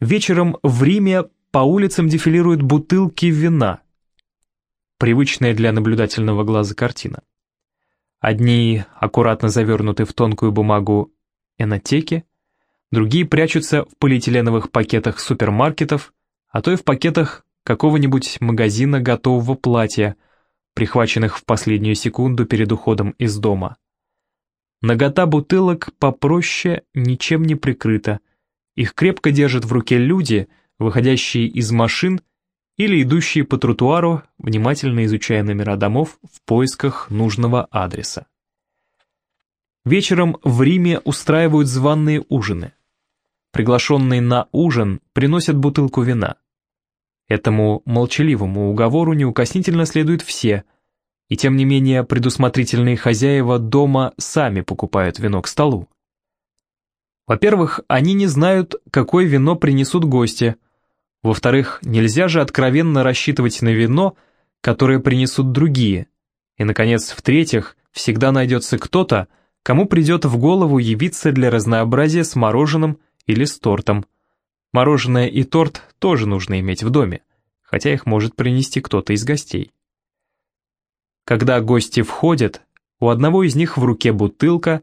Вечером в Риме по улицам дефилируют бутылки вина. Привычная для наблюдательного глаза картина. Одни аккуратно завернуты в тонкую бумагу энотеки, другие прячутся в полиэтиленовых пакетах супермаркетов, а то и в пакетах какого-нибудь магазина готового платья, прихваченных в последнюю секунду перед уходом из дома. Нагота бутылок попроще ничем не прикрыта, их крепко держат в руке люди, выходящие из машин или идущие по тротуару, внимательно изучая номера домов в поисках нужного адреса. Вечером в Риме устраивают званные ужины. Приглашенные на ужин приносят бутылку вина. Этому молчаливому уговору неукоснительно следуют все, и тем не менее предусмотрительные хозяева дома сами покупают вино к столу. Во-первых, они не знают, какое вино принесут гости – во-вторых, нельзя же откровенно рассчитывать на вино, которое принесут другие. И, наконец, в-третьих, всегда найдется кто-то, кому придет в голову явиться для разнообразия с мороженым или с тортом. Мороженое и торт тоже нужно иметь в доме, хотя их может принести кто-то из гостей. Когда гости входят, у одного из них в руке бутылка,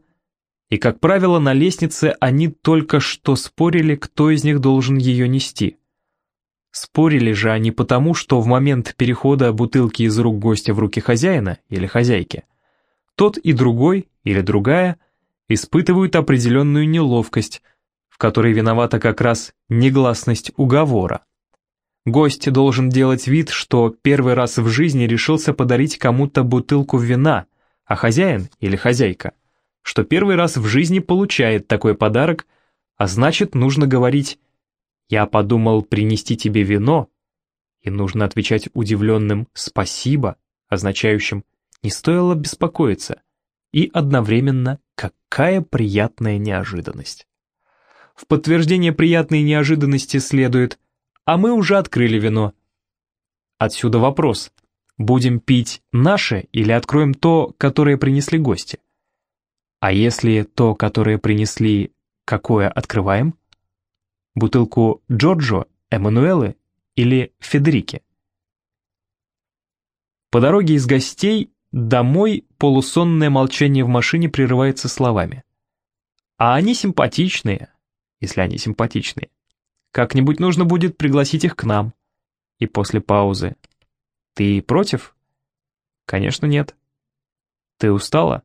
и, как правило, на лестнице они только что спорили, кто из них должен ее нести – Спорили же они потому, что в момент перехода бутылки из рук гостя в руки хозяина или хозяйки, тот и другой или другая испытывают определенную неловкость, в которой виновата как раз негласность уговора. Гость должен делать вид, что первый раз в жизни решился подарить кому-то бутылку вина, а хозяин или хозяйка, что первый раз в жизни получает такой подарок, а значит нужно говорить я подумал принести тебе вино, и нужно отвечать удивленным «спасибо», означающим «не стоило беспокоиться», и одновременно «какая приятная неожиданность». В подтверждение приятной неожиданности следует «а мы уже открыли вино». Отсюда вопрос, будем пить наше или откроем то, которое принесли гости? А если то, которое принесли, какое открываем? Бутылку Джорджо, Эммануэлы или Федерики. По дороге из гостей домой полусонное молчание в машине прерывается словами. А они симпатичные, если они симпатичные. Как-нибудь нужно будет пригласить их к нам. И после паузы. Ты против? Конечно, нет. Ты устала?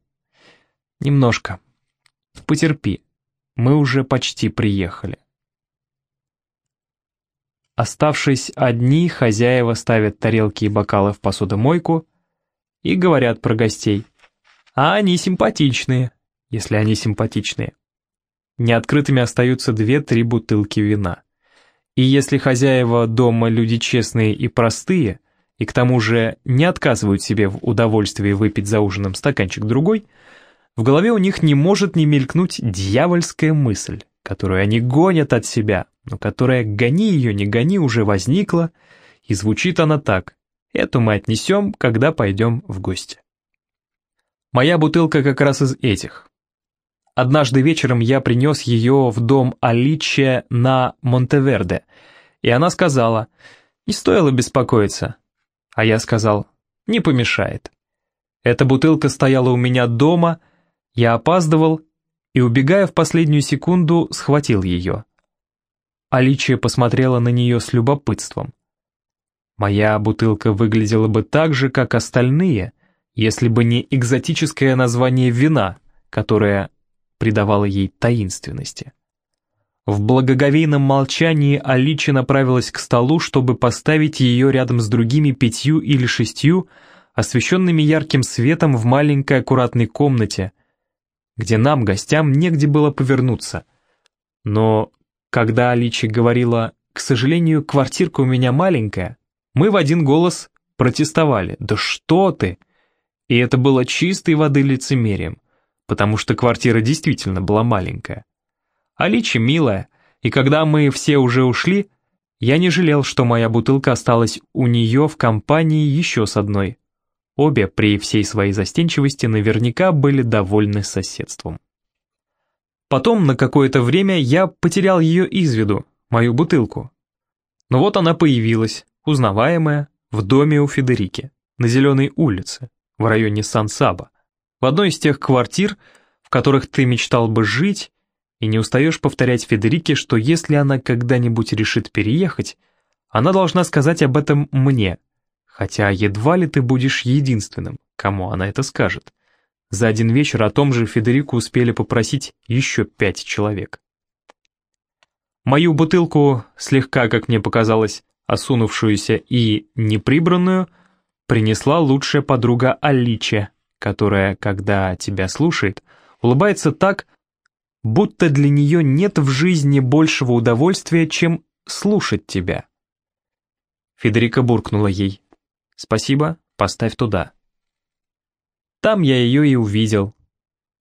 Немножко. Потерпи. Мы уже почти приехали. Оставшись одни, хозяева ставят тарелки и бокалы в посудомойку и говорят про гостей. А они симпатичные, если они симпатичные. Неоткрытыми остаются две-три бутылки вина. И если хозяева дома люди честные и простые, и к тому же не отказывают себе в удовольствии выпить за ужином стаканчик другой, в голове у них не может не мелькнуть дьявольская мысль, которую они гонят от себя, но которая «гони ее, не гони» уже возникла, и звучит она так. Эту мы отнесем, когда пойдем в гости. Моя бутылка как раз из этих. Однажды вечером я принес ее в дом Аличе на Монтеверде, и она сказала, не стоило беспокоиться. А я сказал, не помешает. Эта бутылка стояла у меня дома, я опаздывал и, убегая в последнюю секунду, схватил ее. Аличия посмотрела на нее с любопытством. Моя бутылка выглядела бы так же, как остальные, если бы не экзотическое название вина, которое придавало ей таинственности. В благоговейном молчании Аличи направилась к столу, чтобы поставить ее рядом с другими пятью или шестью, освещенными ярким светом в маленькой аккуратной комнате, где нам, гостям, негде было повернуться. Но когда Аличи говорила «К сожалению, квартирка у меня маленькая», мы в один голос протестовали «Да что ты!» И это было чистой воды лицемерием, потому что квартира действительно была маленькая. Аличи милая, и когда мы все уже ушли, я не жалел, что моя бутылка осталась у нее в компании еще с одной. Обе при всей своей застенчивости наверняка были довольны соседством. Потом на какое-то время я потерял ее из виду, мою бутылку. Но вот она появилась, узнаваемая, в доме у Федерики, на Зеленой улице, в районе Сан-Саба, в одной из тех квартир, в которых ты мечтал бы жить, и не устаешь повторять Федерике, что если она когда-нибудь решит переехать, она должна сказать об этом мне, хотя едва ли ты будешь единственным, кому она это скажет. За один вечер о том же Федерику успели попросить еще пять человек. Мою бутылку, слегка, как мне показалось, осунувшуюся и неприбранную, принесла лучшая подруга Аличе, которая, когда тебя слушает, улыбается так, будто для нее нет в жизни большего удовольствия, чем слушать тебя. Федерика буркнула ей. «Спасибо, поставь туда». Там я ее и увидел,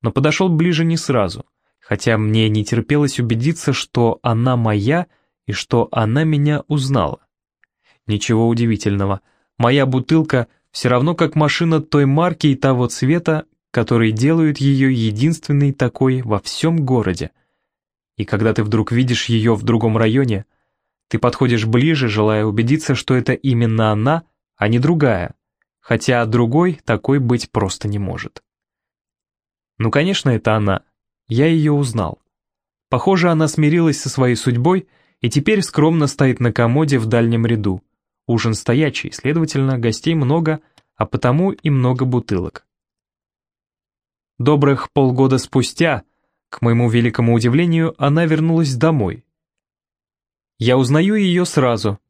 но подошел ближе не сразу, хотя мне не терпелось убедиться, что она моя и что она меня узнала. Ничего удивительного, моя бутылка все равно как машина той марки и того цвета, которые делают ее единственной такой во всем городе. И когда ты вдруг видишь ее в другом районе, ты подходишь ближе, желая убедиться, что это именно она, а не другая, хотя другой такой быть просто не может. Ну, конечно, это она. Я ее узнал. Похоже, она смирилась со своей судьбой и теперь скромно стоит на комоде в дальнем ряду. Ужин стоячий, следовательно, гостей много, а потому и много бутылок. Добрых полгода спустя, к моему великому удивлению, она вернулась домой. Я узнаю ее сразу.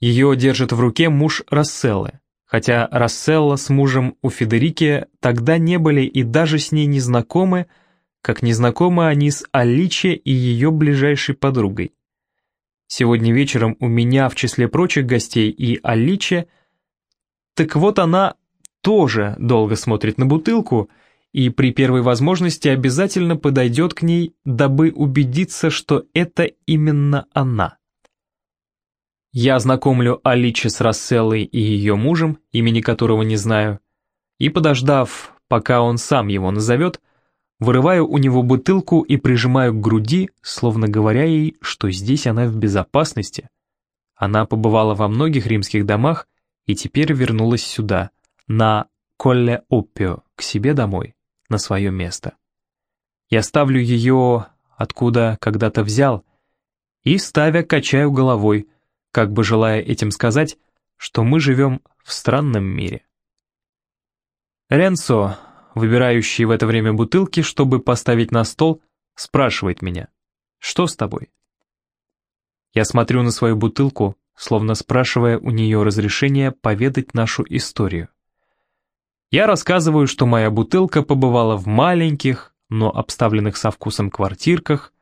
Ее держит в руке муж Расселлы, хотя Расселла с мужем у Федерики тогда не были и даже с ней не знакомы, как не знакомы они с Аличе и ее ближайшей подругой. Сегодня вечером у меня в числе прочих гостей и Аличе, так вот она тоже долго смотрит на бутылку и при первой возможности обязательно подойдет к ней, дабы убедиться, что это именно она. Я знакомлю Аличи с Расселлой и ее мужем, имени которого не знаю, и, подождав, пока он сам его назовет, вырываю у него бутылку и прижимаю к груди, словно говоря ей, что здесь она в безопасности. Она побывала во многих римских домах и теперь вернулась сюда, на Колле Оппио, к себе домой на свое место. Я ставлю ее, откуда когда-то взял, и, ставя, качаю головой, как бы желая этим сказать, что мы живем в странном мире. Ренцо, выбирающий в это время бутылки, чтобы поставить на стол, спрашивает меня, что с тобой? Я смотрю на свою бутылку, словно спрашивая у нее разрешения поведать нашу историю. Я рассказываю, что моя бутылка побывала в маленьких, но обставленных со вкусом квартирках,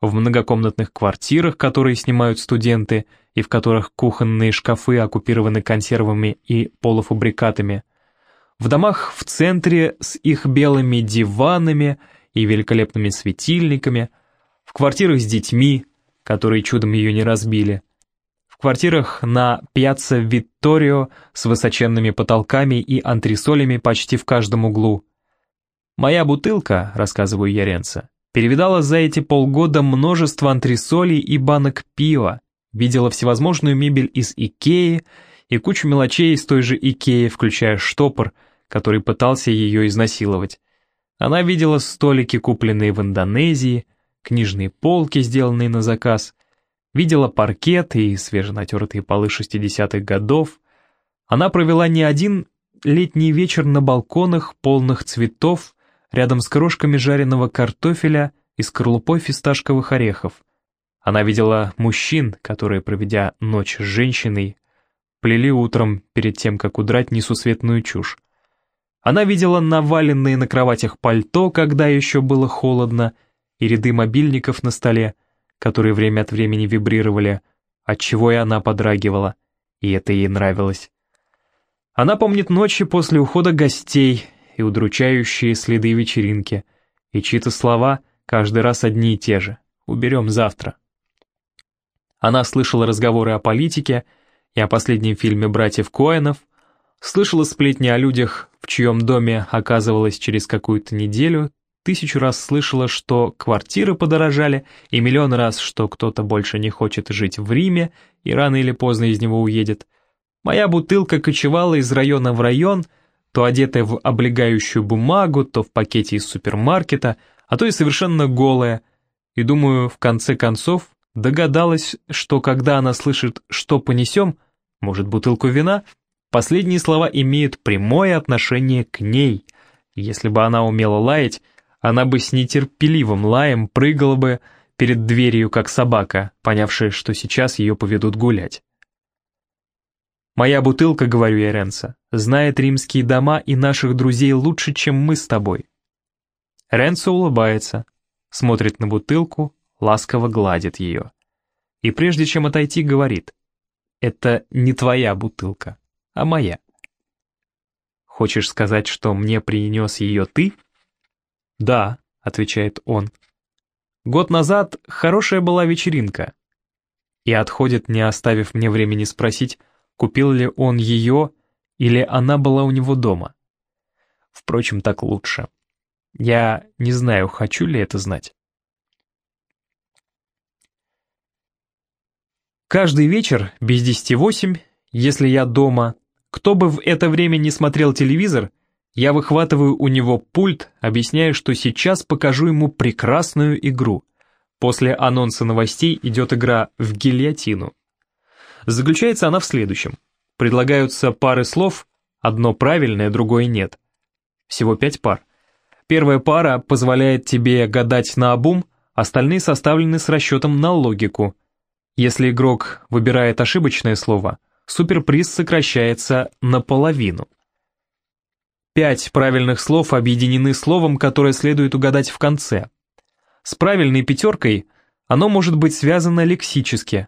в многокомнатных квартирах, которые снимают студенты, и в которых кухонные шкафы оккупированы консервами и полуфабрикатами, в домах в центре с их белыми диванами и великолепными светильниками, в квартирах с детьми, которые чудом ее не разбили, в квартирах на Пьяцца Витторио с высоченными потолками и антресолями почти в каждом углу. «Моя бутылка», — рассказываю я Ренца, перевидала за эти полгода множество антресолей и банок пива, видела всевозможную мебель из Икеи и кучу мелочей из той же Икеи, включая штопор, который пытался ее изнасиловать. Она видела столики, купленные в Индонезии, книжные полки, сделанные на заказ, видела паркет и свеженатертые полы 60-х годов. Она провела не один летний вечер на балконах, полных цветов, рядом с крошками жареного картофеля и скорлупой фисташковых орехов. Она видела мужчин, которые, проведя ночь с женщиной, плели утром перед тем, как удрать несусветную чушь. Она видела наваленные на кроватях пальто, когда еще было холодно, и ряды мобильников на столе, которые время от времени вибрировали, отчего и она подрагивала, и это ей нравилось. Она помнит ночи после ухода гостей и удручающие следы вечеринки, и чьи-то слова каждый раз одни и те же «уберем завтра». Она слышала разговоры о политике и о последнем фильме «Братьев Коэнов», слышала сплетни о людях, в чьем доме оказывалась через какую-то неделю, тысячу раз слышала, что квартиры подорожали, и миллион раз, что кто-то больше не хочет жить в Риме и рано или поздно из него уедет. Моя бутылка кочевала из района в район, то одетая в облегающую бумагу, то в пакете из супермаркета, а то и совершенно голая. И думаю, в конце концов, догадалась, что когда она слышит «что понесем», может, бутылку вина, последние слова имеют прямое отношение к ней. Если бы она умела лаять, она бы с нетерпеливым лаем прыгала бы перед дверью, как собака, понявшая, что сейчас ее поведут гулять. «Моя бутылка, — говорю я Ренса, — знает римские дома и наших друзей лучше, чем мы с тобой». Ренцо улыбается, смотрит на бутылку, ласково гладит ее. И прежде чем отойти, говорит, «Это не твоя бутылка, а моя». «Хочешь сказать, что мне принес ее ты?» «Да», — отвечает он. «Год назад хорошая была вечеринка». И отходит, не оставив мне времени спросить, купил ли он ее или она была у него дома. Впрочем, так лучше. Я не знаю, хочу ли это знать. Каждый вечер, без десяти восемь, если я дома, кто бы в это время не смотрел телевизор — я выхватываю у него пульт, объясняя, что сейчас покажу ему прекрасную игру. После анонса новостей идет игра в гильотину. Заключается она в следующем. Предлагаются пары слов, одно правильное, другое нет. Всего пять пар. Первая пара позволяет тебе гадать на обум, остальные составлены с расчетом на логику. Если игрок выбирает ошибочное слово, суперприз сокращается наполовину. Пять правильных слов объединены словом, которое следует угадать в конце. С правильной пятеркой оно может быть связано лексически,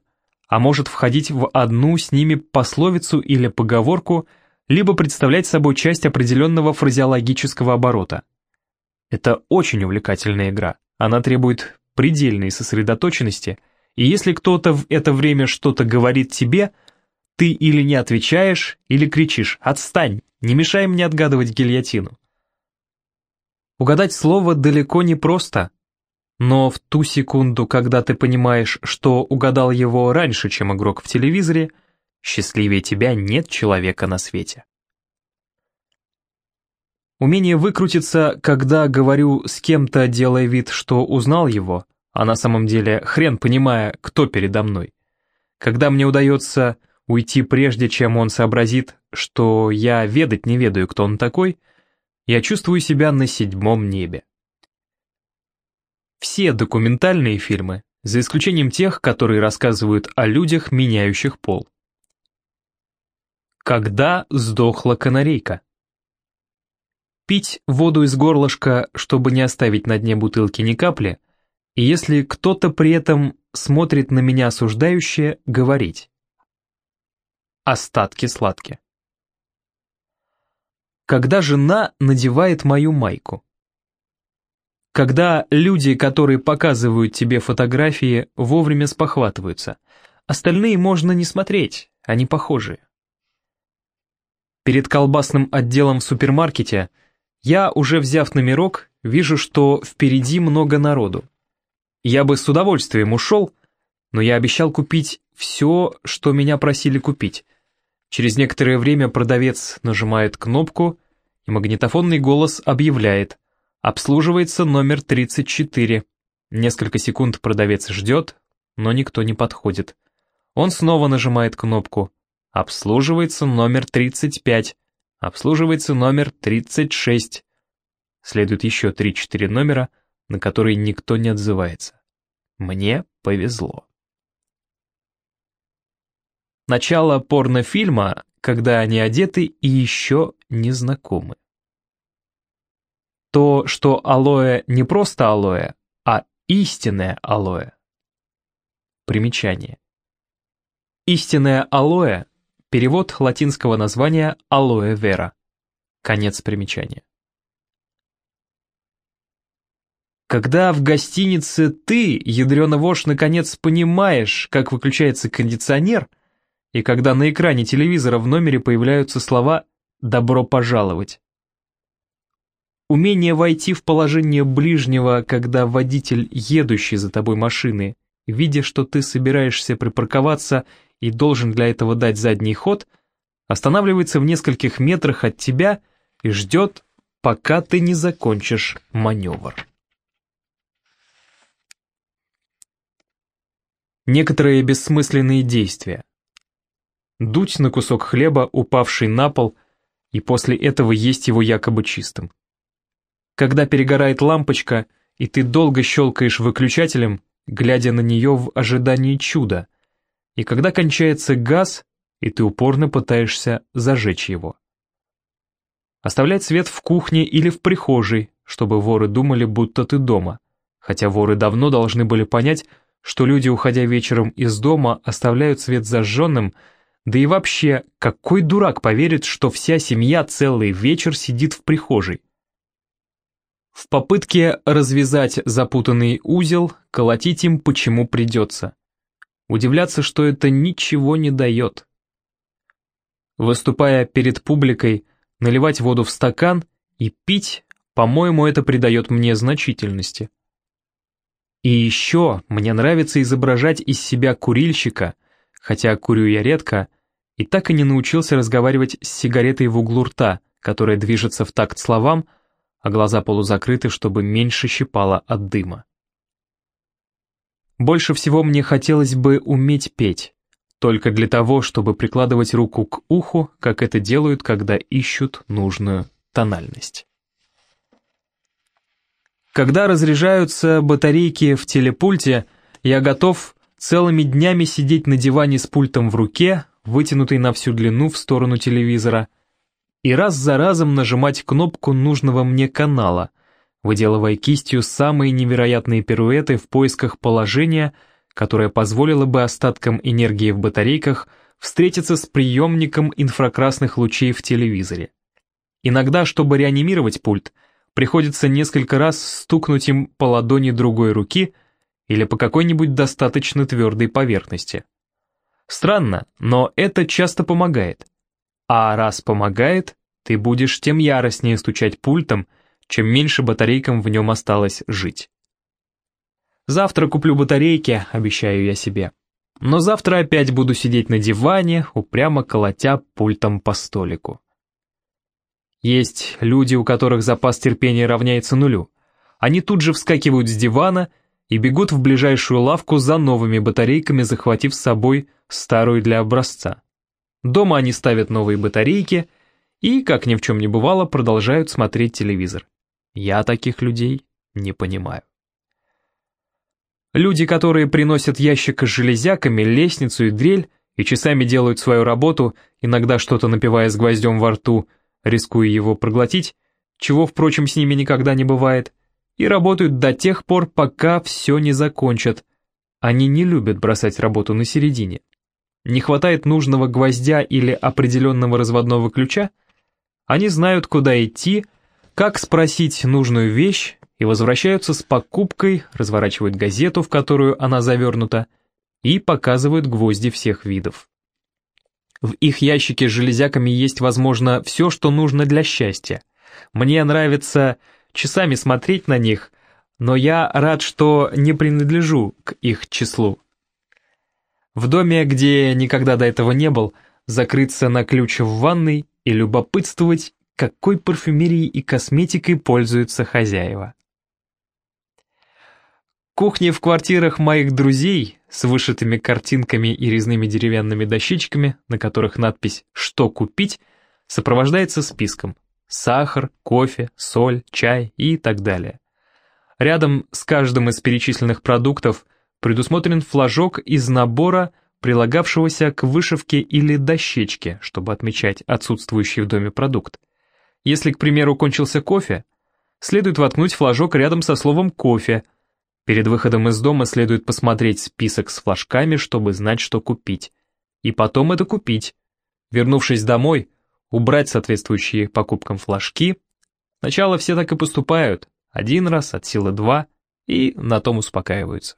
а может входить в одну с ними пословицу или поговорку, либо представлять собой часть определенного фразеологического оборота. Это очень увлекательная игра, она требует предельной сосредоточенности, и если кто-то в это время что-то говорит тебе, ты или не отвечаешь, или кричишь «Отстань!» Не мешай мне отгадывать гильотину. Угадать слово далеко не просто, но в ту секунду, когда ты понимаешь, что угадал его раньше, чем игрок в телевизоре, счастливее тебя нет человека на свете. Умение выкрутиться, когда говорю с кем-то, делая вид, что узнал его, а на самом деле хрен понимая, кто передо мной. Когда мне удается уйти прежде, чем он сообразит, что я ведать не ведаю, кто он такой, я чувствую себя на седьмом небе. Все документальные фильмы, за исключением тех, которые рассказывают о людях, меняющих пол. Когда сдохла канарейка? Пить воду из горлышка, чтобы не оставить на дне бутылки ни капли, и если кто-то при этом смотрит на меня осуждающе, говорить остатки сладки. Когда жена надевает мою майку. Когда люди, которые показывают тебе фотографии, вовремя спохватываются. Остальные можно не смотреть, они похожие. Перед колбасным отделом в супермаркете я, уже взяв номерок, вижу, что впереди много народу. Я бы с удовольствием ушел, но я обещал купить все, что меня просили купить, Через некоторое время продавец нажимает кнопку, и магнитофонный голос объявляет «Обслуживается номер 34». Несколько секунд продавец ждет, но никто не подходит. Он снова нажимает кнопку «Обслуживается номер 35», «Обслуживается номер 36». Следует еще 3-4 номера, на которые никто не отзывается. Мне повезло. Начало порнофильма, когда они одеты и еще не знакомы. То, что алоэ не просто алоэ, а истинное алоэ. Примечание. Истинное алоэ – перевод латинского названия алоэ вера. Конец примечания. Когда в гостинице ты, ядрёна вошь, наконец понимаешь, как выключается кондиционер – и когда на экране телевизора в номере появляются слова «добро пожаловать». Умение войти в положение ближнего, когда водитель, едущий за тобой машины, видя, что ты собираешься припарковаться и должен для этого дать задний ход, останавливается в нескольких метрах от тебя и ждет, пока ты не закончишь маневр. Некоторые бессмысленные действия. Дуть на кусок хлеба, упавший на пол, и после этого есть его якобы чистым. Когда перегорает лампочка, и ты долго щелкаешь выключателем, глядя на нее в ожидании чуда, и когда кончается газ, и ты упорно пытаешься зажечь его. Оставлять свет в кухне или в прихожей, чтобы воры думали, будто ты дома, хотя воры давно должны были понять, что люди, уходя вечером из дома, оставляют свет зажженным, да и вообще, какой дурак поверит, что вся семья целый вечер сидит в прихожей? В попытке развязать запутанный узел, колотить им почему придется. Удивляться, что это ничего не дает. Выступая перед публикой, наливать воду в стакан и пить, по-моему, это придает мне значительности. И еще мне нравится изображать из себя курильщика, хотя курю я редко, и так и не научился разговаривать с сигаретой в углу рта, которая движется в такт словам, а глаза полузакрыты, чтобы меньше щипало от дыма. Больше всего мне хотелось бы уметь петь, только для того, чтобы прикладывать руку к уху, как это делают, когда ищут нужную тональность. Когда разряжаются батарейки в телепульте, я готов целыми днями сидеть на диване с пультом в руке, вытянутый на всю длину в сторону телевизора, и раз за разом нажимать кнопку нужного мне канала, выделывая кистью самые невероятные пируэты в поисках положения, которое позволило бы остаткам энергии в батарейках встретиться с приемником инфракрасных лучей в телевизоре. Иногда, чтобы реанимировать пульт, приходится несколько раз стукнуть им по ладони другой руки или по какой-нибудь достаточно твердой поверхности. Странно, но это часто помогает. А раз помогает, ты будешь тем яростнее стучать пультом, чем меньше батарейкам в нем осталось жить. Завтра куплю батарейки, обещаю я себе. Но завтра опять буду сидеть на диване, упрямо колотя пультом по столику. Есть люди, у которых запас терпения равняется нулю. Они тут же вскакивают с дивана и бегут в ближайшую лавку за новыми батарейками, захватив с собой старую для образца. Дома они ставят новые батарейки и, как ни в чем не бывало, продолжают смотреть телевизор. Я таких людей не понимаю. Люди, которые приносят ящик с железяками, лестницу и дрель, и часами делают свою работу, иногда что-то напивая с гвоздем во рту, рискуя его проглотить, чего, впрочем, с ними никогда не бывает, и работают до тех пор, пока все не закончат. Они не любят бросать работу на середине. Не хватает нужного гвоздя или определенного разводного ключа, они знают, куда идти, как спросить нужную вещь, и возвращаются с покупкой, разворачивают газету, в которую она завернута, и показывают гвозди всех видов. В их ящике с железяками есть, возможно, все, что нужно для счастья. Мне нравится часами смотреть на них, но я рад, что не принадлежу к их числу. В доме, где никогда до этого не был, закрыться на ключ в ванной и любопытствовать, какой парфюмерией и косметикой пользуются хозяева. Кухни в квартирах моих друзей с вышитыми картинками и резными деревянными дощечками, на которых надпись «Что купить», сопровождается списком сахар, кофе, соль, чай и так далее. Рядом с каждым из перечисленных продуктов предусмотрен флажок из набора, прилагавшегося к вышивке или дощечке, чтобы отмечать отсутствующий в доме продукт. Если, к примеру, кончился кофе, следует воткнуть флажок рядом со словом «кофе», Перед выходом из дома следует посмотреть список с флажками, чтобы знать, что купить. И потом это купить. Вернувшись домой, убрать соответствующие покупкам флажки. Сначала все так и поступают. Один раз, от силы два, и на том успокаиваются.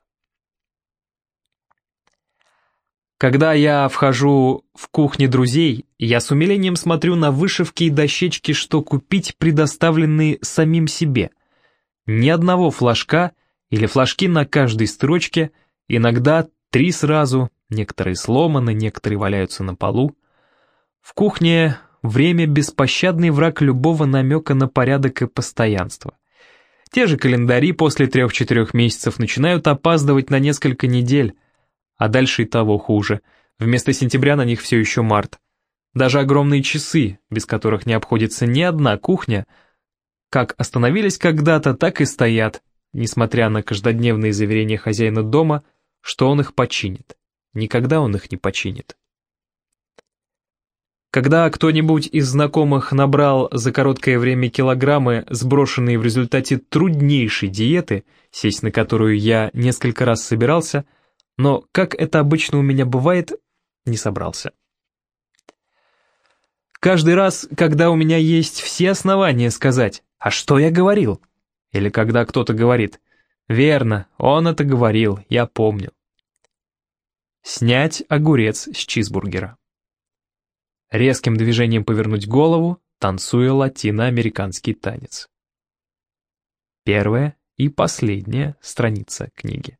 Когда я вхожу в кухни друзей, я с умилением смотрю на вышивки и дощечки, что купить, предоставленные самим себе. Ни одного флажка или флажки на каждой строчке, иногда три сразу, некоторые сломаны, некоторые валяются на полу. В кухне время беспощадный враг любого намека на порядок и постоянство. Те же календари после трех-четырех месяцев начинают опаздывать на несколько недель, а дальше и того хуже. Вместо сентября на них все еще март. Даже огромные часы, без которых не обходится ни одна кухня, как остановились когда-то, так и стоят, несмотря на каждодневные заверения хозяина дома, что он их починит. Никогда он их не починит. Когда кто-нибудь из знакомых набрал за короткое время килограммы, сброшенные в результате труднейшей диеты, сесть на которую я несколько раз собирался, но, как это обычно у меня бывает, не собрался. Каждый раз, когда у меня есть все основания сказать «А что я говорил?» Или когда кто-то говорит «Верно, он это говорил, я помню». Снять огурец с чизбургера. Резким движением повернуть голову, танцуя латиноамериканский танец. Первая и последняя страница книги.